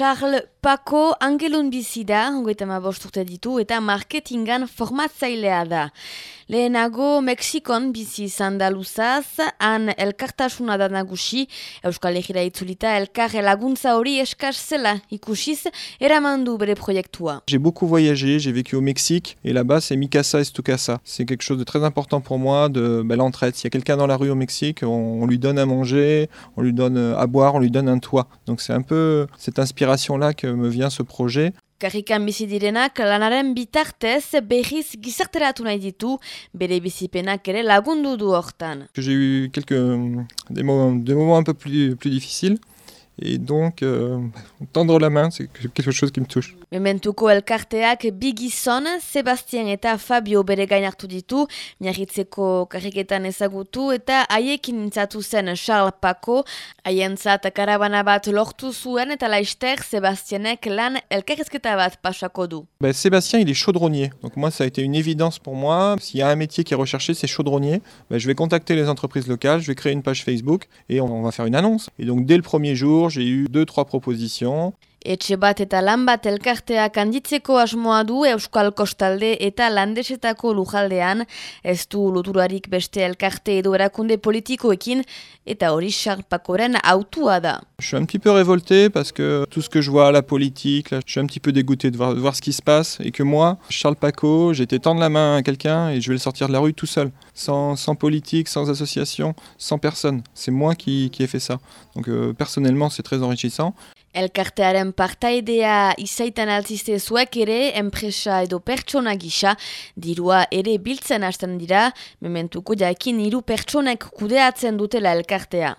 Charles Paco Angelun bizi da, hogeita urte ditu, eta marketingan formatzailea da. Lehenago Mexikon bizi izan da luzaz, han elkartasuna da nagusi, Euskal Egira itzulita elkar laguntza hori eskaz zela ikusiz, eramandu bere proiektua. J'ai beaucoup voyagé, j'ai vécu au Mexique, et là-bas c'est Mikasa Estukasa. C'est quelque chose de très important pour moi, de bah, l'entraide. S'il y a quelqu'un dans la rue au Mexique, on, on lui donne à manger, on lui donne à boire, on lui donne un toit. Donc c'est un peu cette inspiration-là que me vient ce projet. Karrikan bizi direnak lanaren bitartez berriz gizarteratu nahi ditu, bere bizipenak ere lagundu du hortan. J'ai eu quelques des moments, des moments un peu plus, plus difficiles. Et donc, euh, tendre la main, c'est quelque chose qui me touche. Mementuko elkarteak bi gizon, Sebastien eta Fabio bere gain hartu ditu, miarritzeko karriketan ezagutu eta haiekin nintzatu zen Charles Paco, haientzat karabana bat lortu zuen eta laister Sebastienek lan elkarrezketa bat pasako du. Ben, Sébastien, il est chaudronnier. Donc moi, ça a été une évidence pour moi. S'il y a un métier qui est recherché, c'est chaudronnier. Ben, je vais contacter les entreprises locales, je vais créer une page Facebook et on va faire une annonce. Et donc, dès le premier jour, j'ai eu deux, trois propositions. Etxe bat eta lan bat elkarteak handitzeko asmoa du Euskal Kostalde eta Landesetako lujaldean, ez du loturarik beste elkarte edo erakunde politikoekin, eta hori Charpakoren autua da. Je suis un petit peu révolté parce que tout ce que je vois à la politique, là, je suis un petit peu dégoûté de voir, de voir ce qui se passe et que moi, Charles Paco, j'ai été tendre la main à quelqu'un et je vais le sortir de la rue tout seul, sans, sans politique, sans association, sans personne. C'est moi qui, qui ai fait ça. Donc euh, personnellement, c'est très enrichissant. Elkartearen partaidea izaitan altziste zuek ere, enpresa edo pertsona gisa, dirua ere biltzen hasten dira, mementuko jakin hiru pertsonek kudeatzen dutela elkartea.